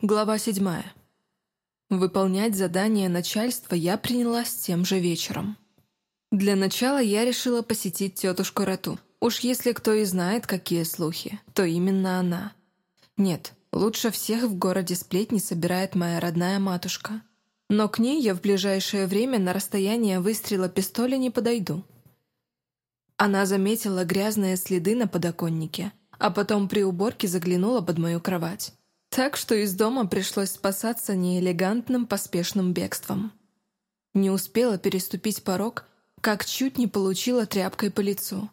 Глава седьмая. Выполнять задание начальства я принялась тем же вечером. Для начала я решила посетить тетушку Рату. Уж если кто и знает, какие слухи, то именно она. Нет, лучше всех в городе сплетни собирает моя родная матушка. Но к ней я в ближайшее время на расстояние выстрела пистоля не подойду. Она заметила грязные следы на подоконнике, а потом при уборке заглянула под мою кровать. Так что из дома пришлось спасаться неэлегантным поспешным бегством. Не успела переступить порог, как чуть не получила тряпкой по лицу.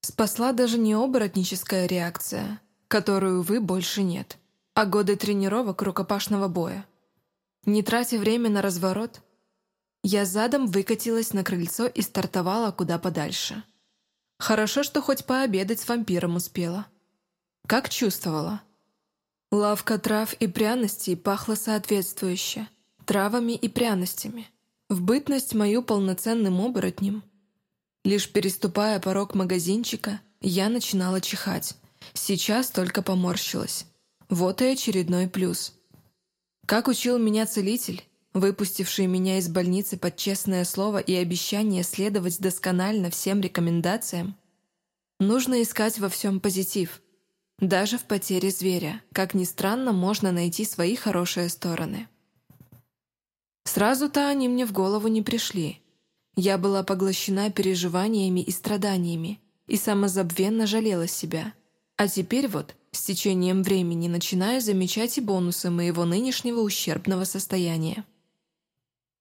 Спасла даже не оборотническая реакция, которую, вы больше нет, а годы тренировок рукопашного боя. Не тратя время на разворот, я задом выкатилась на крыльцо и стартовала куда подальше. Хорошо, что хоть пообедать с вампиром успела. Как чувствовала? Лавка трав и пряностей пахла соответствующе, травами и пряностями. В бытность мою полноценным оборотнем. Лишь переступая порог магазинчика, я начинала чихать. Сейчас только поморщилась. Вот и очередной плюс. Как учил меня целитель, выпустивший меня из больницы под честное слово и обещание следовать досконально всем рекомендациям, нужно искать во всем позитив – даже в потере зверя, как ни странно, можно найти свои хорошие стороны. Сразу-то они мне в голову не пришли. Я была поглощена переживаниями и страданиями и самозабвенно жалела себя. А теперь вот, с течением времени, начинаю замечать и бонусы моего нынешнего ущербного состояния.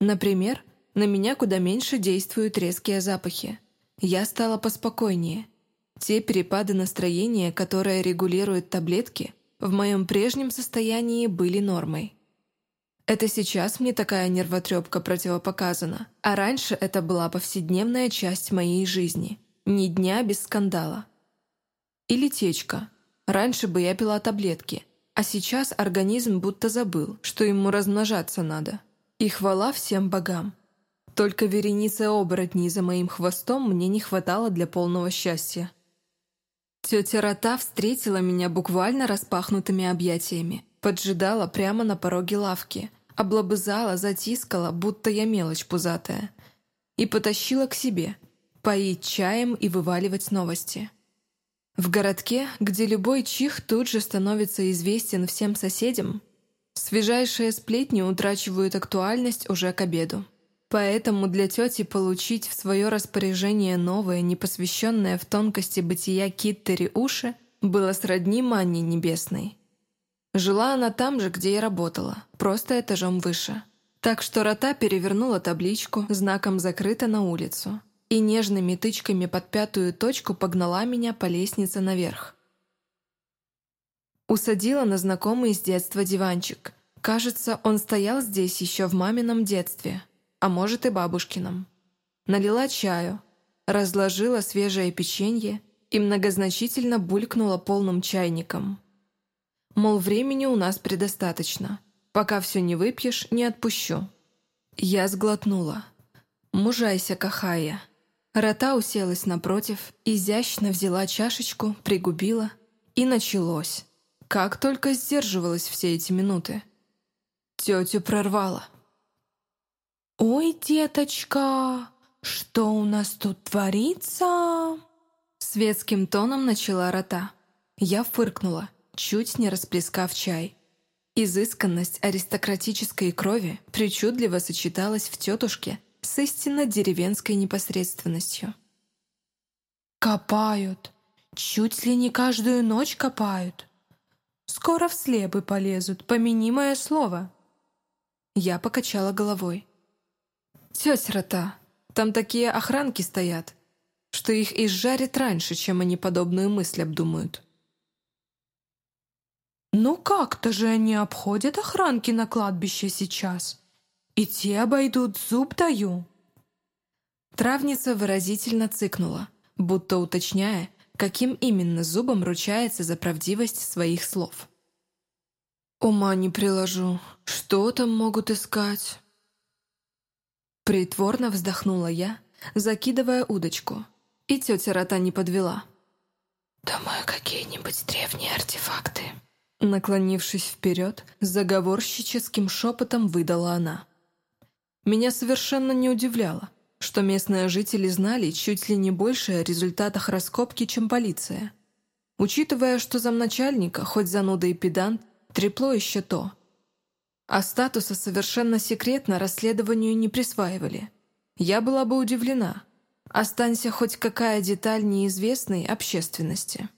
Например, на меня куда меньше действуют резкие запахи. Я стала поспокойнее – те перепады настроения, которые регулируют таблетки, в моем прежнем состоянии были нормой. Это сейчас мне такая нервотрепка противопоказана, а раньше это была повседневная часть моей жизни, ни дня без скандала. Или течка. Раньше бы я пила таблетки, а сейчас организм будто забыл, что ему размножаться надо. И хвала всем богам. Только вереницы оборотней за моим хвостом мне не хватало для полного счастья. Тетя Рота встретила меня буквально распахнутыми объятиями, поджидала прямо на пороге лавки, облобызала, затискала, будто я мелочь пузатая, и потащила к себе, поить чаем и вываливать новости. В городке, где любой чих тут же становится известен всем соседям, свежайшие сплетни утрачивают актуальность уже к обеду. Поэтому для тети получить в свое распоряжение новое, непосвященное в тонкости бытия Киттери уши, было сродни манне небесной. Жила она там же, где и работала, просто этажом выше. Так что рота перевернула табличку, знаком «Закрыто» на улицу, и нежными тычками под пятую точку погнала меня по лестнице наверх. Усадила на знакомый с детства диванчик. Кажется, он стоял здесь еще в мамином детстве – а может и бабушкином. Налила чаю, разложила свежее печенье и многозначительно булькнула полным чайником. Мол, времени у нас предостаточно. Пока все не выпьешь, не отпущу. Я сглотнула. «Мужайся, Кахая». Рота уселась напротив, изящно взяла чашечку, пригубила, и началось. Как только сдерживалась все эти минуты. Тетю прорвала. «Ой, деточка, что у нас тут творится?» Светским тоном начала рота. Я фыркнула, чуть не расплескав чай. Изысканность аристократической крови причудливо сочеталась в тетушке с истинно деревенской непосредственностью. «Копают. Чуть ли не каждую ночь копают. Скоро в слепы полезут, помяни мое слово». Я покачала головой. «Тетя Рота, там такие охранки стоят, что их изжарят раньше, чем они подобную мысль обдумают». «Ну как-то же они обходят охранки на кладбище сейчас. И те обойдут, зуб даю». Травница выразительно цыкнула, будто уточняя, каким именно зубом ручается за правдивость своих слов. «Ума не приложу. Что там могут искать?» Притворно вздохнула я, закидывая удочку. И тетя Рота не подвела. «Думаю, какие-нибудь древние артефакты. Наклонившись вперед, заговорщическим шепотом выдала она. Меня совершенно не удивляло, что местные жители знали чуть ли не больше о результатах раскопки, чем полиция. Учитывая, что замначальника, хоть зануда и педант, трепло еще то. А статуса совершенно секретно расследованию не присваивали. Я была бы удивлена. Останься хоть какая деталь неизвестной общественности.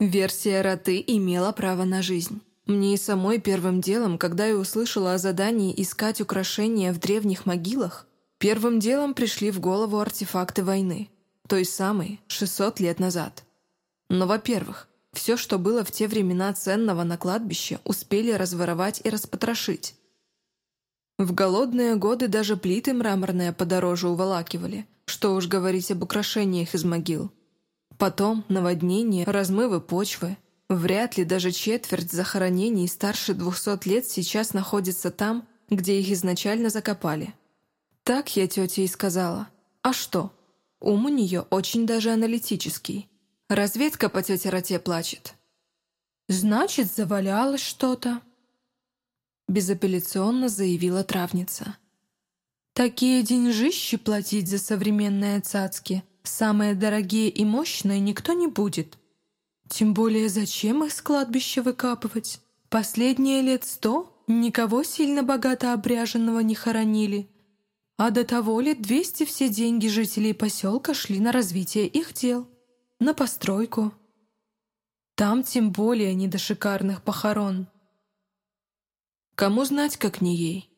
Версия Роты имела право на жизнь. Мне и самой первым делом, когда я услышала о задании искать украшения в древних могилах, первым делом пришли в голову артефакты войны, той самой 600 лет назад. Но, во-первых, все, что было в те времена ценного на кладбище, успели разворовать и распотрошить. В голодные годы даже плиты мраморные подороже уволакивали, что уж говорить об украшениях из могил. Потом наводнение, размывы почвы. Вряд ли даже четверть захоронений старше двухсот лет сейчас находится там, где их изначально закопали. Так я тете и сказала. А что? Ум у нее очень даже аналитический. Разведка по тете Роте плачет. «Значит, завалялось что-то», — безапелляционно заявила травница. «Такие деньжищи платить за современные цацки, самые дорогие и мощные, никто не будет. Тем более, зачем их с кладбища выкапывать? Последние лет сто никого сильно богато обряженного не хоронили, а до того лет двести все деньги жителей поселка шли на развитие их дел» на постройку. Там тем более не до шикарных похорон. Кому знать, как не ей?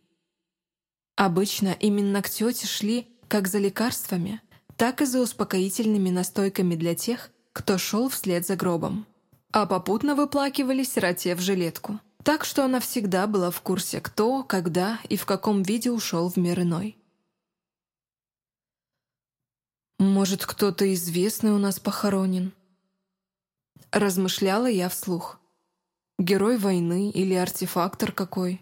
Обычно именно к тете шли как за лекарствами, так и за успокоительными настойками для тех, кто шел вслед за гробом. А попутно выплакивали сироте в жилетку. Так что она всегда была в курсе, кто, когда и в каком виде ушел в мир иной. Может, кто-то известный у нас похоронен? Размышляла я вслух. Герой войны или артефактор какой?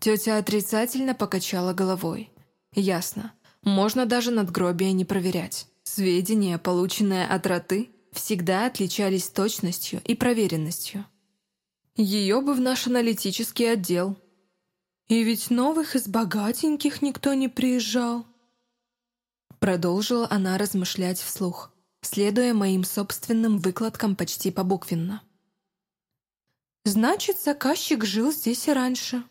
Тетя отрицательно покачала головой. Ясно. Можно даже надгробия не проверять. Сведения, полученные от роты, всегда отличались точностью и проверенностью. Ее бы в наш аналитический отдел. И ведь новых из богатеньких никто не приезжал. Продолжила она размышлять вслух, следуя моим собственным выкладкам почти побуквенно. «Значит, заказчик жил здесь и раньше.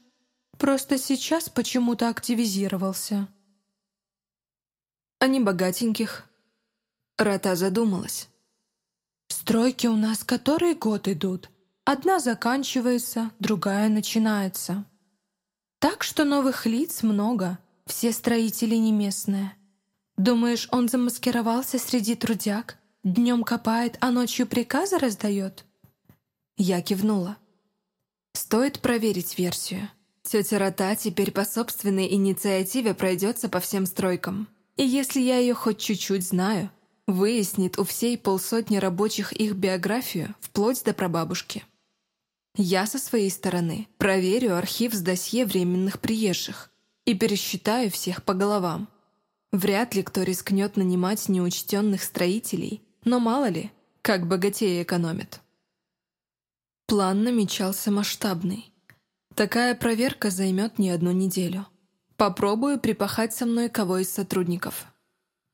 Просто сейчас почему-то активизировался». «А не богатеньких?» Рата задумалась. «Стройки у нас который год идут. Одна заканчивается, другая начинается. Так что новых лиц много, все строители не местные. Думаешь, он замаскировался среди трудяг, днем копает, а ночью приказы раздает?» Я кивнула. «Стоит проверить версию. Тетя Рота теперь по собственной инициативе пройдется по всем стройкам. И если я ее хоть чуть-чуть знаю, выяснит у всей полсотни рабочих их биографию, вплоть до прабабушки. Я со своей стороны проверю архив с досье временных приезжих и пересчитаю всех по головам. Вряд ли кто рискнет нанимать неучтенных строителей, но мало ли, как богатеи экономят. План намечался масштабный. Такая проверка займет не одну неделю. Попробую припахать со мной кого из сотрудников.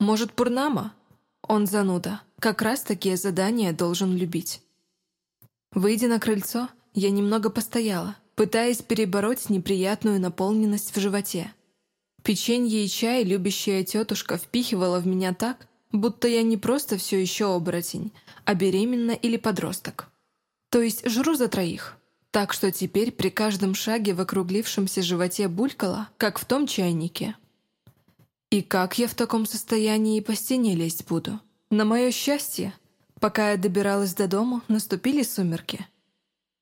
Может, Пурнама? Он зануда. Как раз такие задания должен любить. Выйдя на крыльцо, я немного постояла, пытаясь перебороть неприятную наполненность в животе. Печенье и чай любящая тетушка впихивала в меня так, будто я не просто все еще оборотень, а беременна или подросток. То есть жру за троих. Так что теперь при каждом шаге в округлившемся животе булькало, как в том чайнике. И как я в таком состоянии по стене лезть буду? На мое счастье, пока я добиралась до дому, наступили сумерки.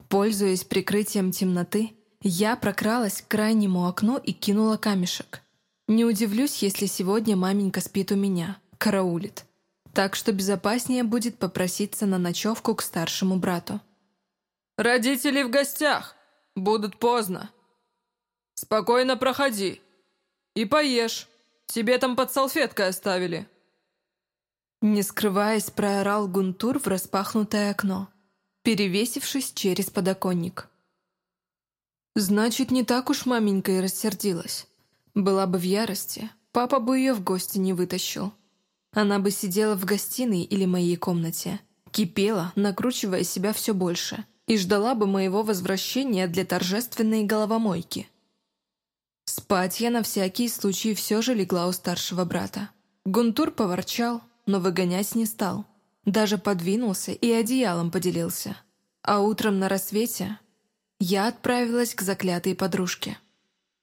Пользуясь прикрытием темноты, я прокралась к крайнему окну и кинула камешек. Не удивлюсь, если сегодня маменька спит у меня, караулит. Так что безопаснее будет попроситься на ночевку к старшему брату. «Родители в гостях! Будут поздно. Спокойно проходи. И поешь. Тебе там под салфеткой оставили». Не скрываясь, проорал Гунтур в распахнутое окно. перевесившись через подоконник. Значит, не так уж маменька и рассердилась. Была бы в ярости, папа бы ее в гости не вытащил. Она бы сидела в гостиной или моей комнате, кипела, накручивая себя все больше, и ждала бы моего возвращения для торжественной головомойки. Спать я на всякий случай все же легла у старшего брата. Гунтур поворчал, но выгонять не стал. Даже подвинулся и одеялом поделился. А утром на рассвете я отправилась к заклятой подружке.